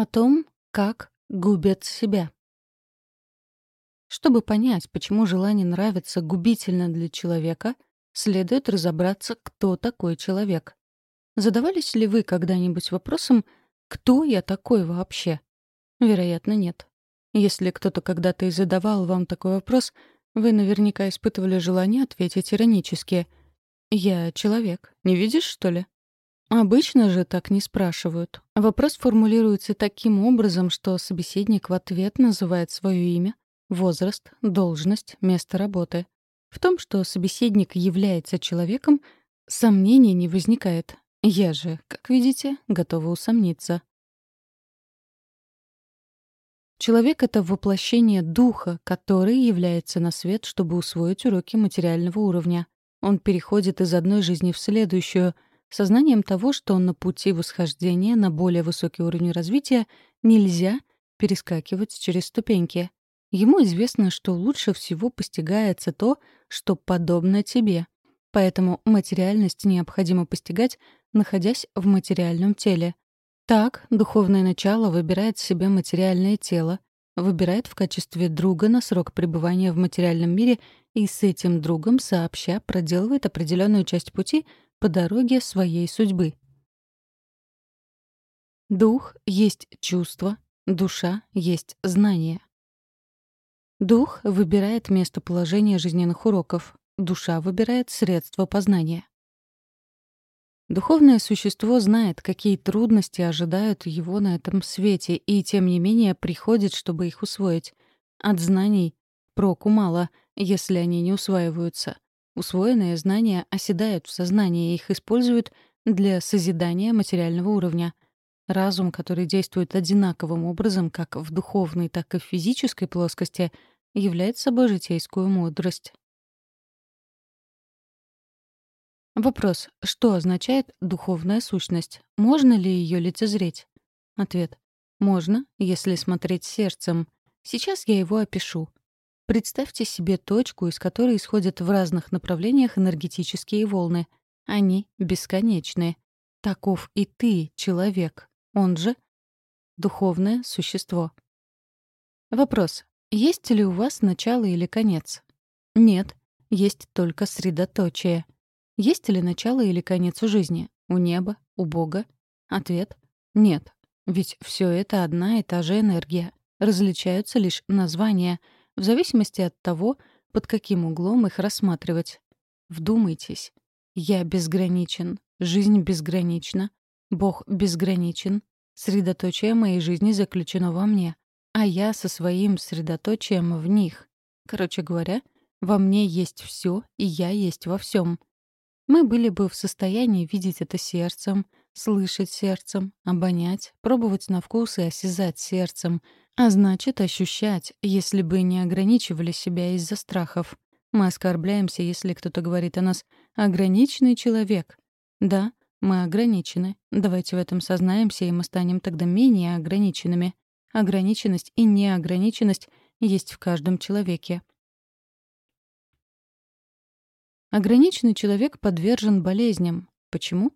О том, как губят себя. Чтобы понять, почему желание нравится губительно для человека, следует разобраться, кто такой человек. Задавались ли вы когда-нибудь вопросом, кто я такой вообще? Вероятно, нет. Если кто-то когда-то и задавал вам такой вопрос, вы наверняка испытывали желание ответить иронически. «Я человек. Не видишь, что ли?» Обычно же так не спрашивают. Вопрос формулируется таким образом, что собеседник в ответ называет свое имя, возраст, должность, место работы. В том, что собеседник является человеком, сомнений не возникает. Я же, как видите, готова усомниться. Человек — это воплощение духа, который является на свет, чтобы усвоить уроки материального уровня. Он переходит из одной жизни в следующую — сознанием того, что на пути восхождения на более высокий уровень развития нельзя перескакивать через ступеньки. Ему известно, что лучше всего постигается то, что подобно тебе. Поэтому материальность необходимо постигать, находясь в материальном теле. Так, духовное начало выбирает себе материальное тело, выбирает в качестве друга на срок пребывания в материальном мире и с этим другом сообща проделывает определенную часть пути по дороге своей судьбы. Дух есть чувство, душа есть знание. Дух выбирает местоположение жизненных уроков, душа выбирает средства познания. Духовное существо знает, какие трудности ожидают его на этом свете, и тем не менее приходит, чтобы их усвоить. От знаний проку мало, если они не усваиваются. Усвоенные знания оседают в сознании, и их используют для созидания материального уровня. Разум, который действует одинаковым образом как в духовной, так и в физической плоскости, является собой житейскую мудрость. Вопрос. Что означает духовная сущность? Можно ли ее лицезреть? Ответ. Можно, если смотреть сердцем. Сейчас я его опишу. Представьте себе точку, из которой исходят в разных направлениях энергетические волны. Они бесконечны. Таков и ты, человек. Он же духовное существо. Вопрос. Есть ли у вас начало или конец? Нет. Есть только средоточие. Есть ли начало или конец у жизни? У неба? У Бога? Ответ. Нет. Ведь все это одна и та же энергия. Различаются лишь названия — в зависимости от того, под каким углом их рассматривать. Вдумайтесь. Я безграничен, жизнь безгранична, Бог безграничен, средоточие моей жизни заключено во мне, а я со своим средоточием в них. Короче говоря, во мне есть все, и я есть во всем. Мы были бы в состоянии видеть это сердцем, слышать сердцем, обонять, пробовать на вкус и осязать сердцем, а значит, ощущать, если бы не ограничивали себя из-за страхов. Мы оскорбляемся, если кто-то говорит о нас «ограниченный человек». Да, мы ограничены. Давайте в этом сознаемся, и мы станем тогда менее ограниченными. Ограниченность и неограниченность есть в каждом человеке. Ограниченный человек подвержен болезням. Почему?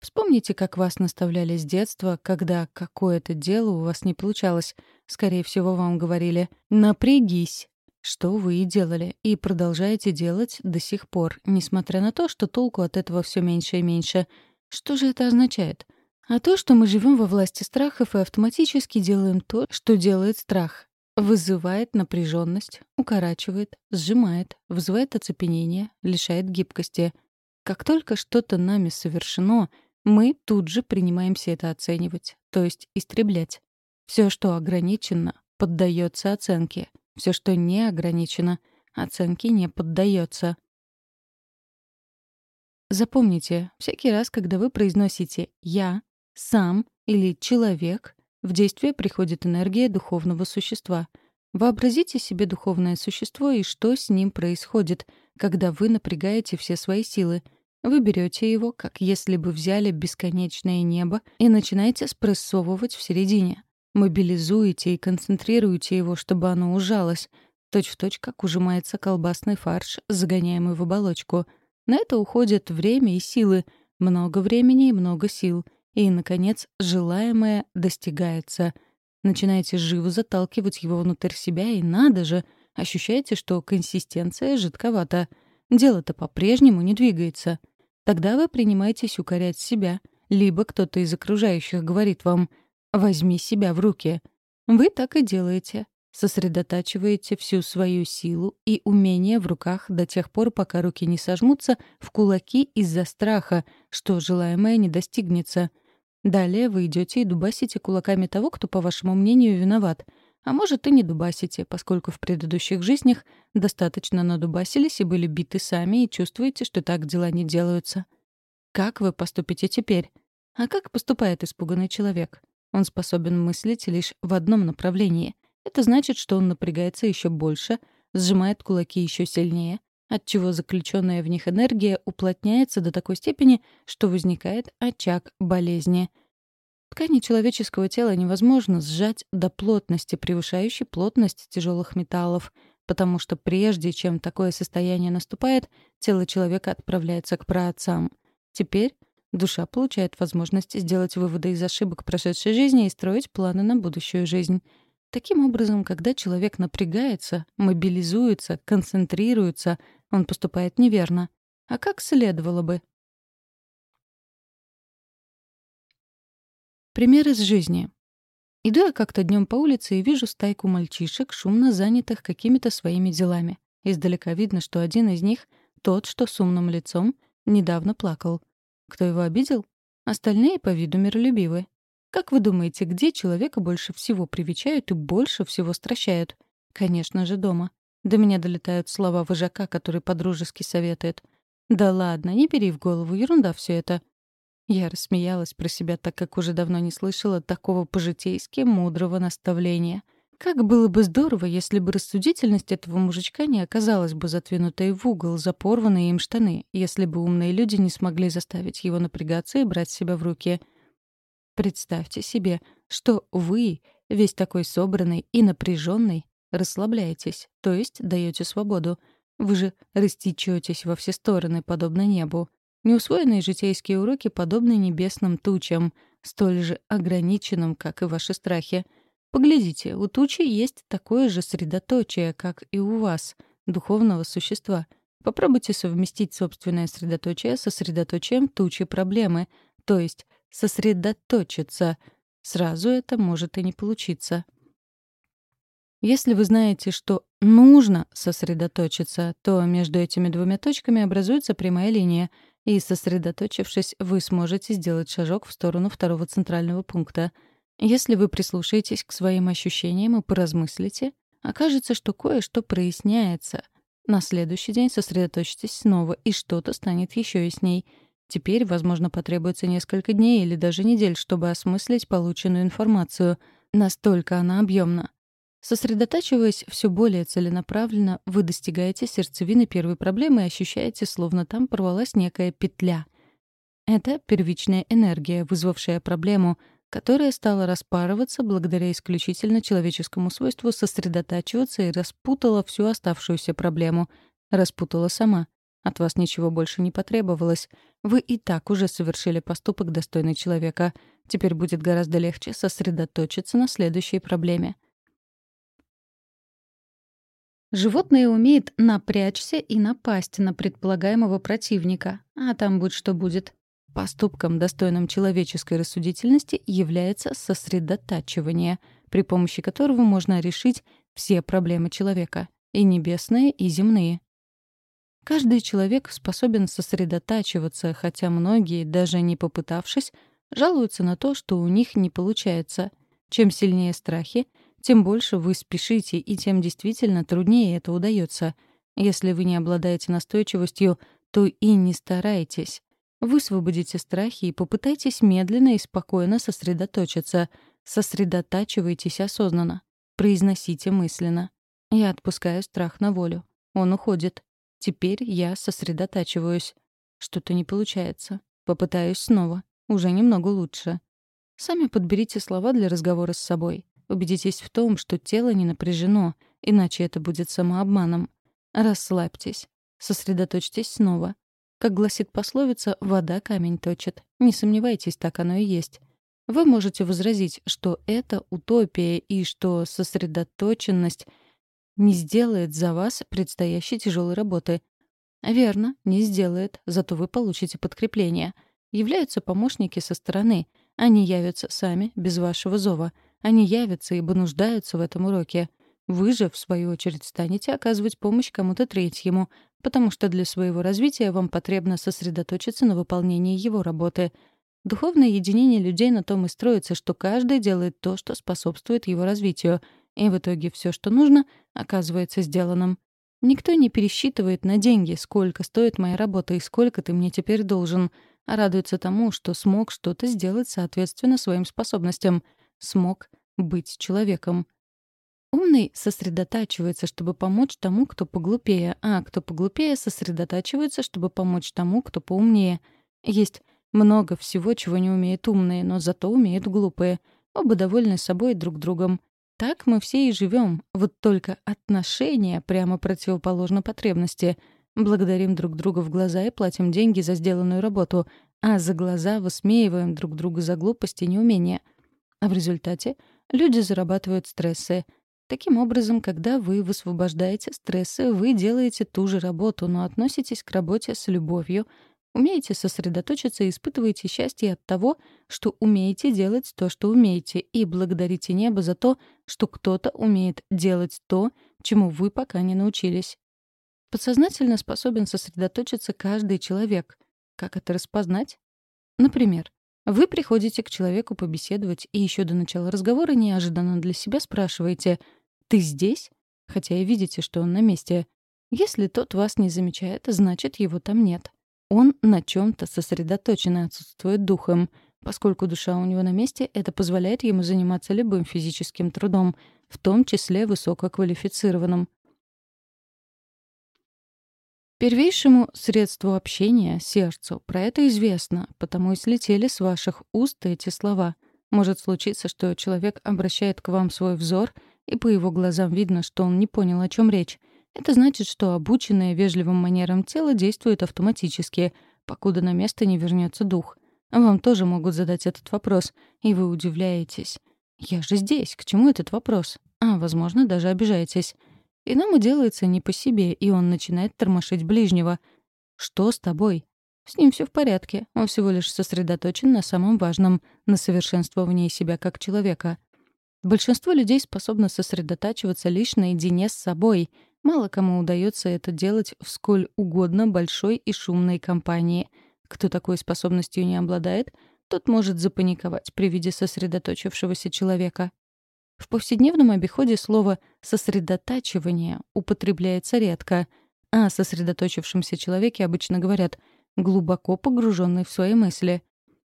Вспомните, как вас наставляли с детства, когда какое-то дело у вас не получалось. Скорее всего, вам говорили «напрягись», что вы и делали, и продолжаете делать до сих пор, несмотря на то, что толку от этого все меньше и меньше. Что же это означает? А то, что мы живем во власти страхов и автоматически делаем то, что делает страх. Вызывает напряженность, укорачивает, сжимает, вызывает оцепенение, лишает гибкости. Как только что-то нами совершено — мы тут же принимаемся это оценивать, то есть истреблять. Все, что ограничено, поддается оценке. Все, что не ограничено, оценке не поддается. Запомните, всякий раз, когда вы произносите «я», «сам» или «человек», в действие приходит энергия духовного существа. Вообразите себе духовное существо и что с ним происходит, когда вы напрягаете все свои силы — вы берете его, как если бы взяли бесконечное небо, и начинаете спрессовывать в середине. Мобилизуете и концентрируете его, чтобы оно ужалось, точь-в-точь, точь, как ужимается колбасный фарш, загоняемый в оболочку. На это уходит время и силы, много времени и много сил. и, наконец, желаемое достигается. Начинаете живо заталкивать его внутрь себя, и надо же, ощущаете, что консистенция жидковата. Дело-то по-прежнему не двигается. Тогда вы принимаетесь укорять себя, либо кто-то из окружающих говорит вам «возьми себя в руки». Вы так и делаете. Сосредотачиваете всю свою силу и умение в руках до тех пор, пока руки не сожмутся в кулаки из-за страха, что желаемое не достигнется — Далее вы идете и дубасите кулаками того, кто, по вашему мнению, виноват. А может, и не дубасите, поскольку в предыдущих жизнях достаточно надубасились и были биты сами, и чувствуете, что так дела не делаются. Как вы поступите теперь? А как поступает испуганный человек? Он способен мыслить лишь в одном направлении. Это значит, что он напрягается еще больше, сжимает кулаки еще сильнее, отчего заключенная в них энергия уплотняется до такой степени, что возникает очаг болезни. Ткани человеческого тела невозможно сжать до плотности, превышающей плотность тяжелых металлов, потому что прежде чем такое состояние наступает, тело человека отправляется к праотцам. Теперь душа получает возможность сделать выводы из ошибок прошедшей жизни и строить планы на будущую жизнь. Таким образом, когда человек напрягается, мобилизуется, концентрируется — он поступает неверно. А как следовало бы? Пример из жизни. Иду я как-то днем по улице и вижу стайку мальчишек, шумно занятых какими-то своими делами. Издалека видно, что один из них, тот, что с умным лицом, недавно плакал. Кто его обидел? Остальные по виду миролюбивы. Как вы думаете, где человека больше всего привечают и больше всего стращают? Конечно же, дома. До меня долетают слова вожака, который подружески советует. «Да ладно, не бери в голову, ерунда все это». Я рассмеялась про себя, так как уже давно не слышала такого по-житейски мудрого наставления. Как было бы здорово, если бы рассудительность этого мужичка не оказалась бы затвинутой в угол за порванные им штаны, если бы умные люди не смогли заставить его напрягаться и брать себя в руки. Представьте себе, что вы, весь такой собранный и напряженный, расслабляетесь, то есть даете свободу. Вы же растечетесь во все стороны, подобно небу. Неусвоенные житейские уроки подобны небесным тучам, столь же ограниченным, как и ваши страхи. Поглядите, у тучи есть такое же средоточие, как и у вас, духовного существа. Попробуйте совместить собственное средоточие со средоточием тучи проблемы, то есть сосредоточиться. Сразу это может и не получиться. Если вы знаете, что нужно сосредоточиться, то между этими двумя точками образуется прямая линия, и, сосредоточившись, вы сможете сделать шажок в сторону второго центрального пункта. Если вы прислушаетесь к своим ощущениям и поразмыслите, окажется, что кое-что проясняется. На следующий день сосредоточьтесь снова, и что-то станет еще ясней. Теперь, возможно, потребуется несколько дней или даже недель, чтобы осмыслить полученную информацию. Настолько она объемна. Сосредотачиваясь все более целенаправленно, вы достигаете сердцевины первой проблемы и ощущаете, словно там порвалась некая петля. Это первичная энергия, вызвавшая проблему, которая стала распарываться благодаря исключительно человеческому свойству сосредотачиваться и распутала всю оставшуюся проблему. Распутала сама. От вас ничего больше не потребовалось. Вы и так уже совершили поступок достойный человека. Теперь будет гораздо легче сосредоточиться на следующей проблеме — Животное умеет напрячься и напасть на предполагаемого противника, а там будь что будет. Поступком, достойным человеческой рассудительности, является сосредотачивание, при помощи которого можно решить все проблемы человека, и небесные, и земные. Каждый человек способен сосредотачиваться, хотя многие, даже не попытавшись, жалуются на то, что у них не получается. Чем сильнее страхи, тем больше вы спешите, и тем действительно труднее это удается. Если вы не обладаете настойчивостью, то и не старайтесь. Высвободите страхи и попытайтесь медленно и спокойно сосредоточиться. Сосредотачивайтесь осознанно. Произносите мысленно. Я отпускаю страх на волю. Он уходит. Теперь я сосредотачиваюсь. Что-то не получается. Попытаюсь снова. Уже немного лучше. Сами подберите слова для разговора с собой. Убедитесь в том, что тело не напряжено, иначе это будет самообманом. Расслабьтесь. Сосредоточьтесь снова. Как гласит пословица, вода камень точит. Не сомневайтесь, так оно и есть. Вы можете возразить, что это утопия и что сосредоточенность не сделает за вас предстоящей тяжелой работы. Верно, не сделает, зато вы получите подкрепление. Являются помощники со стороны. Они явятся сами, без вашего зова. Они явятся, ибо нуждаются в этом уроке. Вы же, в свою очередь, станете оказывать помощь кому-то третьему, потому что для своего развития вам потребно сосредоточиться на выполнении его работы. Духовное единение людей на том и строится, что каждый делает то, что способствует его развитию, и в итоге все, что нужно, оказывается сделанным. Никто не пересчитывает на деньги, сколько стоит моя работа и сколько ты мне теперь должен, а радуется тому, что смог что-то сделать соответственно своим способностям, смог быть человеком. Умный сосредотачивается, чтобы помочь тому, кто поглупее, а кто поглупее сосредотачивается, чтобы помочь тому, кто поумнее. Есть много всего, чего не умеют умные, но зато умеют глупые. Оба довольны собой и друг другом. Так мы все и живем. Вот только отношения прямо противоположно потребности. Благодарим друг друга в глаза и платим деньги за сделанную работу, а за глаза высмеиваем друг друга за глупости и неумения. А в результате люди зарабатывают стрессы — Таким образом, когда вы высвобождаете стрессы, вы делаете ту же работу, но относитесь к работе с любовью, умеете сосредоточиться и испытываете счастье от того, что умеете делать то, что умеете, и благодарите небо за то, что кто-то умеет делать то, чему вы пока не научились. Подсознательно способен сосредоточиться каждый человек. Как это распознать? Например, вы приходите к человеку побеседовать и еще до начала разговора неожиданно для себя спрашиваете «Ты здесь?» хотя и видите, что он на месте. Если тот вас не замечает, значит, его там нет. Он на чем то сосредоточен и отсутствует духом. Поскольку душа у него на месте, это позволяет ему заниматься любым физическим трудом, в том числе высококвалифицированным. Первейшему средству общения, сердцу, про это известно, потому и слетели с ваших уст эти слова. Может случиться, что человек обращает к вам свой взор, и по его глазам видно, что он не понял, о чем речь. Это значит, что обученное вежливым манерам тело действует автоматически, покуда на место не вернется дух. Вам тоже могут задать этот вопрос, и вы удивляетесь. «Я же здесь, к чему этот вопрос?» А, возможно, даже обижаетесь. Иному делается не по себе, и он начинает тормошить ближнего. «Что с тобой?» С ним все в порядке. Он всего лишь сосредоточен на самом важном — на совершенствовании себя как человека. Большинство людей способно сосредотачиваться лишь наедине с собой. Мало кому удается это делать в сколь угодно большой и шумной компании. Кто такой способностью не обладает, тот может запаниковать при виде сосредоточившегося человека. В повседневном обиходе слово «сосредотачивание» употребляется редко, а о сосредоточившемся человеке обычно говорят «глубоко погруженный в свои мысли».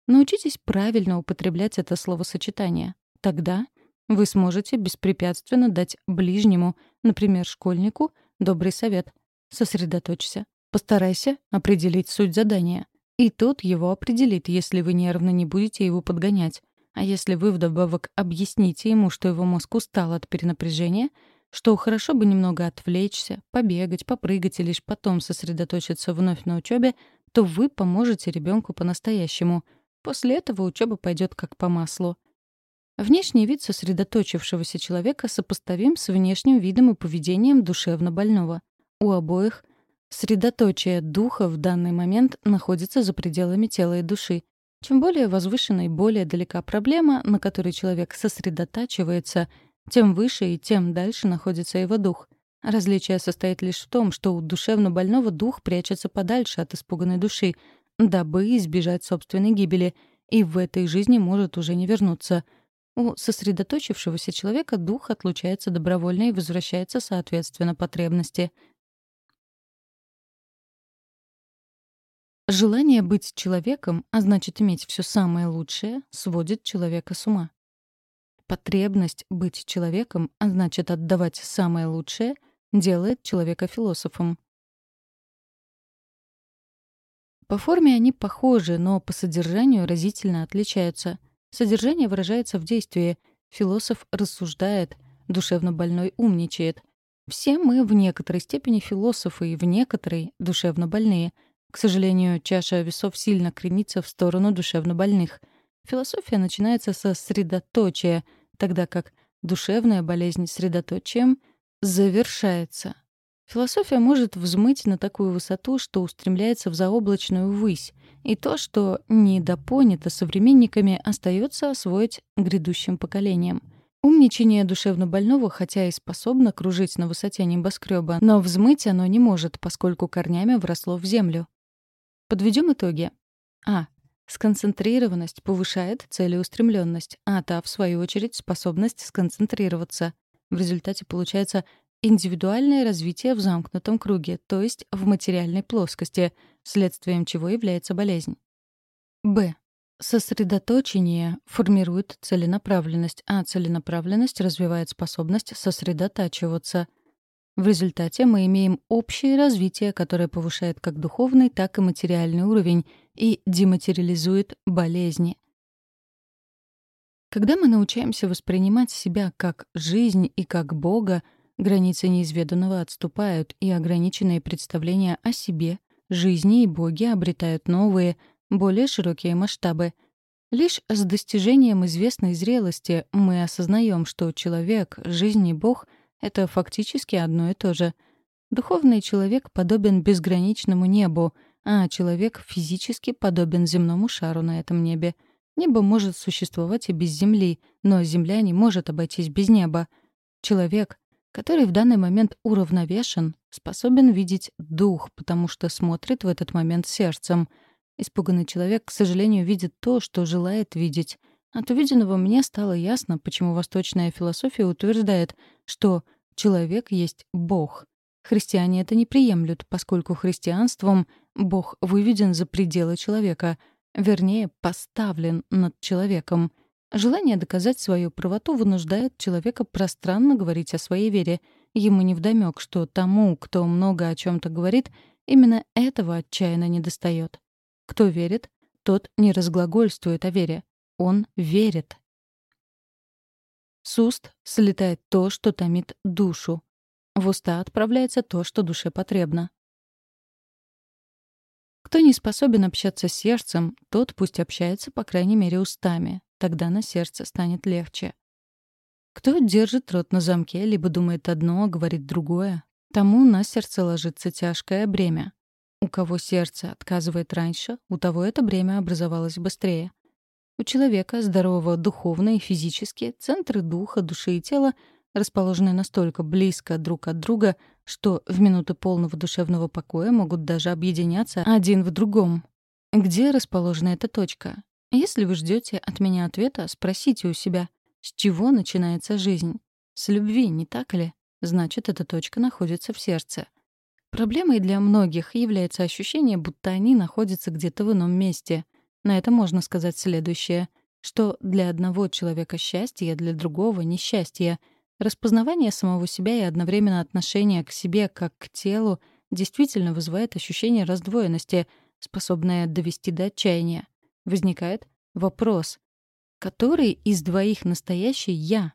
Научитесь правильно употреблять это словосочетание. Тогда вы сможете беспрепятственно дать ближнему, например, школьнику, добрый совет. Сосредоточься. Постарайся определить суть задания. И тот его определит, если вы нервно не будете его подгонять. А если вы вдобавок объясните ему, что его мозг устал от перенапряжения, что хорошо бы немного отвлечься, побегать, попрыгать и лишь потом сосредоточиться вновь на учебе, то вы поможете ребенку по-настоящему. После этого учеба пойдет как по маслу. Внешний вид сосредоточившегося человека сопоставим с внешним видом и поведением душевно больного. У обоих средоточие духа в данный момент находится за пределами тела и души, чем более возвышена и более далека проблема, на которой человек сосредотачивается, тем выше и тем дальше находится его дух. Различие состоит лишь в том, что у душевно больного дух прячется подальше от испуганной души, дабы избежать собственной гибели, и в этой жизни может уже не вернуться. У сосредоточившегося человека дух отлучается добровольно и возвращается соответственно потребности — Желание быть человеком, а значит иметь все самое лучшее, сводит человека с ума. Потребность быть человеком, а значит отдавать самое лучшее, делает человека философом. По форме они похожи, но по содержанию разительно отличаются. Содержание выражается в действии. Философ рассуждает, душевно больной умничает. Все мы в некоторой степени философы и в некоторой душевно больные — К сожалению, чаша весов сильно кренится в сторону душевнобольных. Философия начинается со средоточия, тогда как душевная болезнь средоточием завершается. Философия может взмыть на такую высоту, что устремляется в заоблачную высь, и то, что недопонято современниками, остается освоить грядущим поколениям. Умничание душевно больного, хотя и способно кружить на высоте небоскреба, но взмыть оно не может, поскольку корнями вросло в землю. Подведем итоги. А. Сконцентрированность повышает целеустремленность, а та, в свою очередь, способность сконцентрироваться. В результате получается индивидуальное развитие в замкнутом круге, то есть в материальной плоскости, следствием чего является болезнь. Б. Сосредоточение формирует целенаправленность, а целенаправленность развивает способность сосредотачиваться — в результате мы имеем общее развитие, которое повышает как духовный, так и материальный уровень и дематериализует болезни. Когда мы научаемся воспринимать себя как жизнь и как Бога, границы неизведанного отступают, и ограниченные представления о себе, жизни и Боге обретают новые, более широкие масштабы. Лишь с достижением известной зрелости мы осознаем, что человек, жизнь и Бог — это фактически одно и то же. Духовный человек подобен безграничному небу, а человек физически подобен земному шару на этом небе. Небо может существовать и без Земли, но Земля не может обойтись без неба. Человек, который в данный момент уравновешен, способен видеть дух, потому что смотрит в этот момент сердцем. Испуганный человек, к сожалению, видит то, что желает видеть. От увиденного мне стало ясно, почему восточная философия утверждает, что человек есть Бог. Христиане это не приемлют, поскольку христианством Бог выведен за пределы человека, вернее, поставлен над человеком. Желание доказать свою правоту вынуждает человека пространно говорить о своей вере. Ему невдомёк, что тому, кто много о чем то говорит, именно этого отчаянно недостает. Кто верит, тот не разглагольствует о вере. Он верит. С уст слетает то, что томит душу. В уста отправляется то, что душе потребно. Кто не способен общаться с сердцем, тот пусть общается, по крайней мере, устами. Тогда на сердце станет легче. Кто держит рот на замке, либо думает одно, а говорит другое, тому на сердце ложится тяжкое бремя. У кого сердце отказывает раньше, у того это бремя образовалось быстрее. У человека, здорового духовно и физически, центры духа, души и тела расположены настолько близко друг от друга, что в минуты полного душевного покоя могут даже объединяться один в другом. Где расположена эта точка? Если вы ждете от меня ответа, спросите у себя, с чего начинается жизнь? С любви, не так ли? Значит, эта точка находится в сердце. Проблемой для многих является ощущение, будто они находятся где-то в ином месте — на это можно сказать следующее, что для одного человека счастье, для другого — несчастье. Распознавание самого себя и одновременно отношение к себе как к телу действительно вызывает ощущение раздвоенности, способное довести до отчаяния. Возникает вопрос, который из двоих настоящий «я»?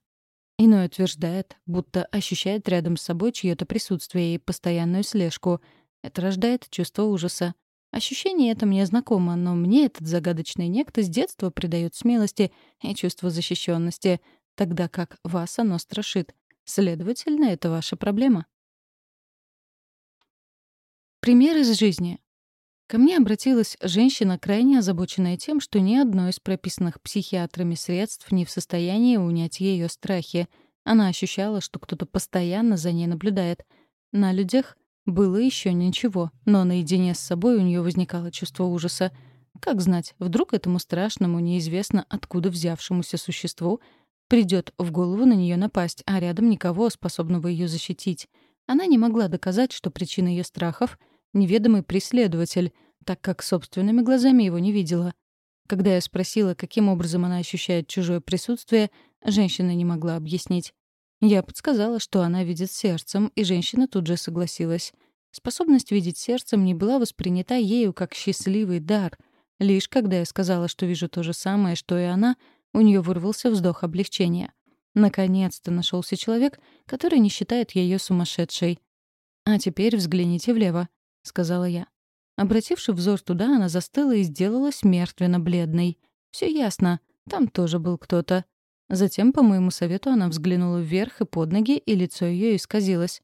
Иной утверждает, будто ощущает рядом с собой чье-то присутствие и постоянную слежку. Это рождает чувство ужаса. Ощущение это мне знакомо, но мне этот загадочный некто с детства придает смелости и чувство защищенности, тогда как вас оно страшит. Следовательно, это ваша проблема. Пример из жизни. Ко мне обратилась женщина, крайне озабоченная тем, что ни одно из прописанных психиатрами средств не в состоянии унять ее страхи. Она ощущала, что кто-то постоянно за ней наблюдает. На людях было еще ничего, но наедине с собой у нее возникало чувство ужаса. Как знать, вдруг этому страшному, неизвестно откуда взявшемуся существу придет в голову на нее напасть, а рядом никого, способного ее защитить. Она не могла доказать, что причина ее страхов — неведомый преследователь, так как собственными глазами его не видела. Когда я спросила, каким образом она ощущает чужое присутствие, женщина не могла объяснить. Я подсказала, что она видит сердцем, и женщина тут же согласилась. Способность видеть сердцем не была воспринята ею как счастливый дар. Лишь когда я сказала, что вижу то же самое, что и она, у нее вырвался вздох облегчения. Наконец-то нашелся человек, который не считает ее сумасшедшей. «А теперь взгляните влево», — сказала я. Обративши взор туда, она застыла и сделалась мертвенно-бледной. Все ясно, там тоже был кто-то. Затем, по моему совету, она взглянула вверх и под ноги, и лицо ее исказилось.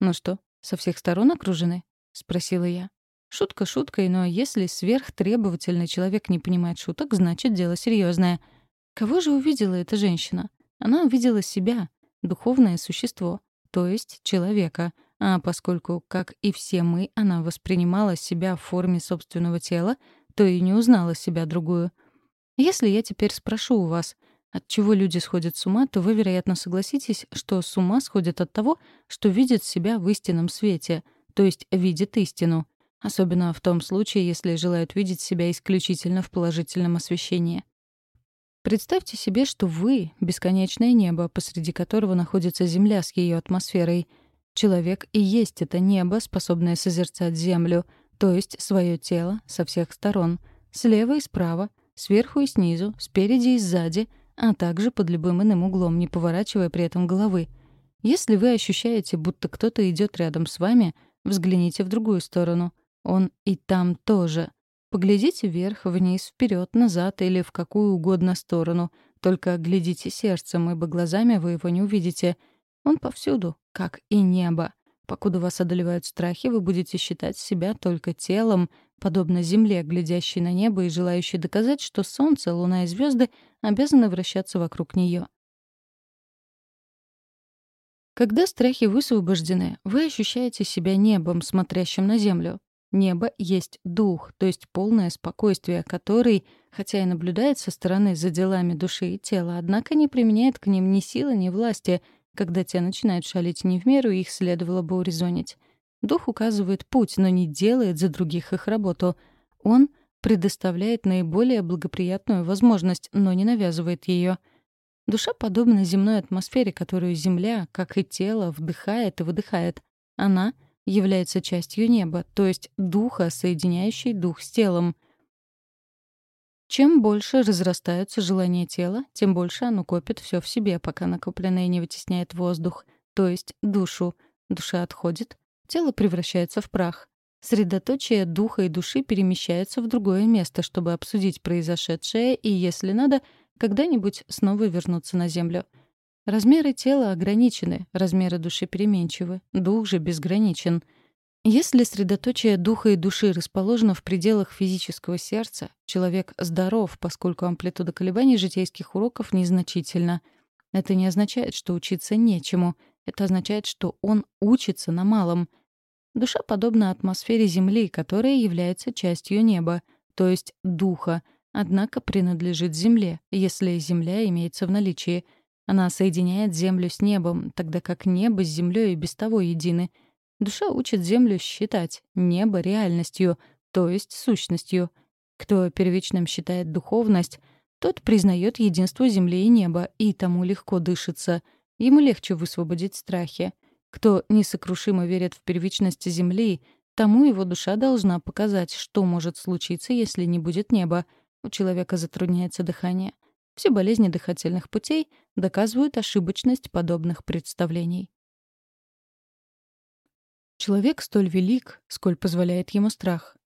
«Ну что, со всех сторон окружены?» — спросила я. Шутка шуткой, но если сверхтребовательный человек не понимает шуток, значит, дело серьезное. Кого же увидела эта женщина? Она увидела себя, духовное существо, то есть человека. А поскольку, как и все мы, она воспринимала себя в форме собственного тела, то и не узнала себя другую. Если я теперь спрошу у вас, от чего люди сходят с ума, то вы, вероятно, согласитесь, что с ума сходят от того, что видят себя в истинном свете, то есть видят истину, особенно в том случае, если желают видеть себя исключительно в положительном освещении. Представьте себе, что вы — бесконечное небо, посреди которого находится Земля с ее атмосферой. Человек и есть это небо, способное созерцать Землю, то есть свое тело со всех сторон, слева и справа, сверху и снизу, спереди и сзади, а также под любым иным углом, не поворачивая при этом головы. Если вы ощущаете, будто кто-то идет рядом с вами, взгляните в другую сторону. Он и там тоже — Поглядите вверх, вниз, вперед, назад или в какую угодно сторону. Только глядите сердцем, ибо глазами вы его не увидите. Он повсюду, как и небо. Покуда вас одолевают страхи, вы будете считать себя только телом, подобно земле, глядящей на небо и желающей доказать, что солнце, луна и звезды обязаны вращаться вокруг нее. Когда страхи высвобождены, вы ощущаете себя небом, смотрящим на землю. Небо есть дух, то есть полное спокойствие, который, хотя и наблюдает со стороны за делами души и тела, однако не применяет к ним ни силы, ни власти. Когда те начинают шалить не в меру, их следовало бы урезонить. Дух указывает путь, но не делает за других их работу. Он предоставляет наиболее благоприятную возможность, но не навязывает ее. Душа подобна земной атмосфере, которую Земля, как и тело, вдыхает и выдыхает. Она — является частью неба, то есть духа, соединяющей дух с телом. Чем больше разрастаются желания тела, тем больше оно копит все в себе, пока накопленное не вытесняет воздух, то есть душу. Душа отходит, тело превращается в прах. Средоточие духа и души перемещается в другое место, чтобы обсудить произошедшее и, если надо, когда-нибудь снова вернуться на Землю — Размеры тела ограничены, размеры души переменчивы, дух же безграничен. Если средоточие духа и души расположено в пределах физического сердца, человек здоров, поскольку амплитуда колебаний житейских уроков незначительна. Это не означает, что учиться нечему. Это означает, что он учится на малом. Душа подобна атмосфере Земли, которая является частью неба, то есть духа, однако принадлежит Земле, если Земля имеется в наличии — она соединяет землю с небом, тогда как небо с землей и без того едины. Душа учит землю считать небо реальностью, то есть сущностью. Кто первичным считает духовность, тот признает единство земли и неба, и тому легко дышится. Ему легче высвободить страхи. Кто несокрушимо верит в первичность земли, тому его душа должна показать, что может случиться, если не будет неба. У человека затрудняется дыхание. Все болезни дыхательных путей доказывают ошибочность подобных представлений. Человек столь велик, сколь позволяет ему страх.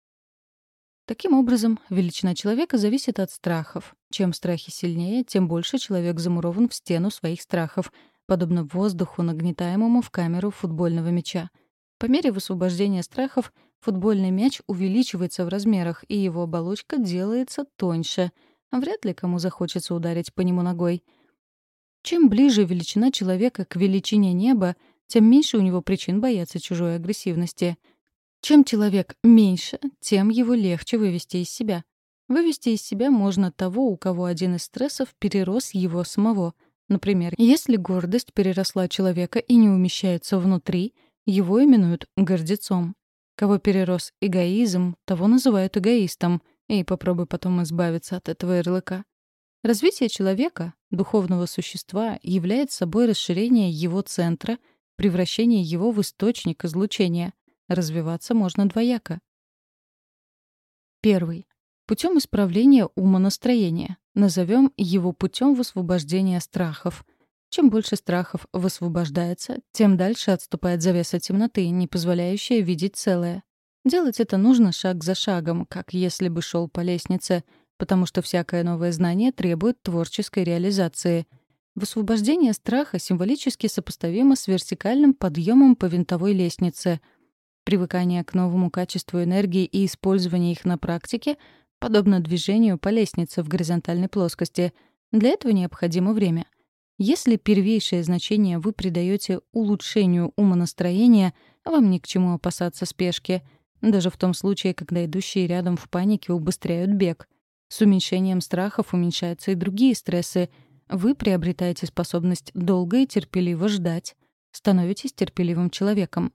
Таким образом, величина человека зависит от страхов. Чем страхи сильнее, тем больше человек замурован в стену своих страхов, подобно воздуху, нагнетаемому в камеру футбольного мяча. По мере высвобождения страхов футбольный мяч увеличивается в размерах, и его оболочка делается тоньше — Вряд ли кому захочется ударить по нему ногой. Чем ближе величина человека к величине неба, тем меньше у него причин бояться чужой агрессивности. Чем человек меньше, тем его легче вывести из себя. Вывести из себя можно того, у кого один из стрессов перерос его самого. Например, если гордость переросла человека и не умещается внутри, его именуют гордецом. Кого перерос эгоизм, того называют эгоистом — и попробуй потом избавиться от этого ярлыка. Развитие человека, духовного существа, является собой расширение его центра, превращение его в источник излучения. Развиваться можно двояко. Первый. Путем исправления умонастроения. Назовем его путем высвобождения страхов. Чем больше страхов высвобождается, тем дальше отступает завеса темноты, не позволяющая видеть целое. Делать это нужно шаг за шагом, как если бы шел по лестнице, потому что всякое новое знание требует творческой реализации. Высвобождение страха символически сопоставимо с вертикальным подъемом по винтовой лестнице. Привыкание к новому качеству энергии и использование их на практике подобно движению по лестнице в горизонтальной плоскости. Для этого необходимо время. Если первейшее значение вы придаете улучшению умонастроения, вам ни к чему опасаться спешки — даже в том случае, когда идущие рядом в панике убыстряют бег. С уменьшением страхов уменьшаются и другие стрессы. Вы приобретаете способность долго и терпеливо ждать. Становитесь терпеливым человеком.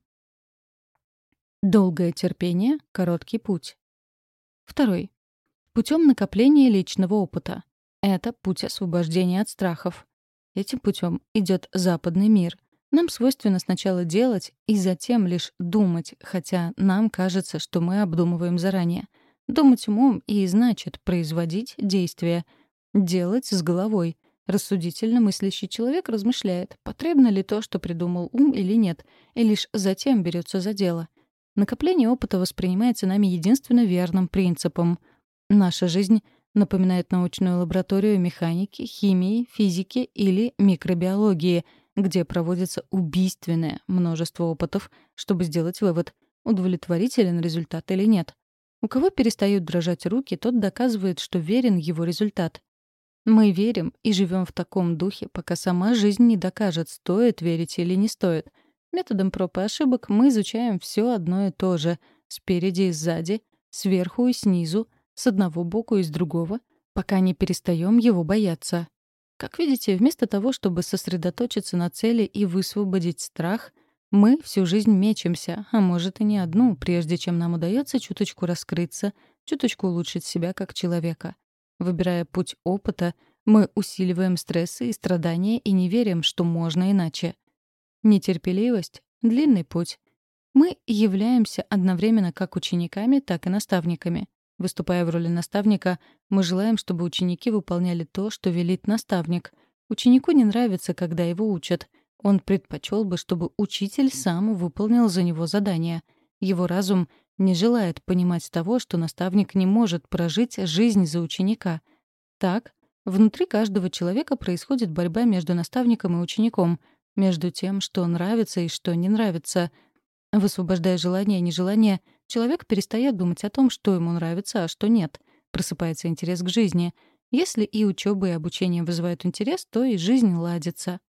Долгое терпение — короткий путь. Второй. Путем накопления личного опыта. Это путь освобождения от страхов. Этим путем идет западный мир — нам свойственно сначала делать и затем лишь думать, хотя нам кажется, что мы обдумываем заранее. Думать умом и значит производить действия. Делать с головой. Рассудительно мыслящий человек размышляет, потребно ли то, что придумал ум или нет, и лишь затем берется за дело. Накопление опыта воспринимается нами единственно верным принципом. Наша жизнь напоминает научную лабораторию механики, химии, физики или микробиологии — где проводится убийственное множество опытов, чтобы сделать вывод, удовлетворителен результат или нет. У кого перестают дрожать руки, тот доказывает, что верен его результат. Мы верим и живем в таком духе, пока сама жизнь не докажет, стоит верить или не стоит. Методом проб и ошибок мы изучаем все одно и то же — спереди и сзади, сверху и снизу, с одного боку и с другого, пока не перестаем его бояться. Как видите, вместо того, чтобы сосредоточиться на цели и высвободить страх, мы всю жизнь мечемся, а может и не одну, прежде чем нам удается чуточку раскрыться, чуточку улучшить себя как человека. Выбирая путь опыта, мы усиливаем стрессы и страдания и не верим, что можно иначе. Нетерпеливость — длинный путь. Мы являемся одновременно как учениками, так и наставниками. Выступая в роли наставника, мы желаем, чтобы ученики выполняли то, что велит наставник. Ученику не нравится, когда его учат. Он предпочел бы, чтобы учитель сам выполнил за него задание. Его разум не желает понимать того, что наставник не может прожить жизнь за ученика. Так, внутри каждого человека происходит борьба между наставником и учеником, между тем, что нравится и что не нравится. Высвобождая желание и нежелание, Человек перестает думать о том, что ему нравится, а что нет. Просыпается интерес к жизни. Если и учеба, и обучение вызывают интерес, то и жизнь ладится.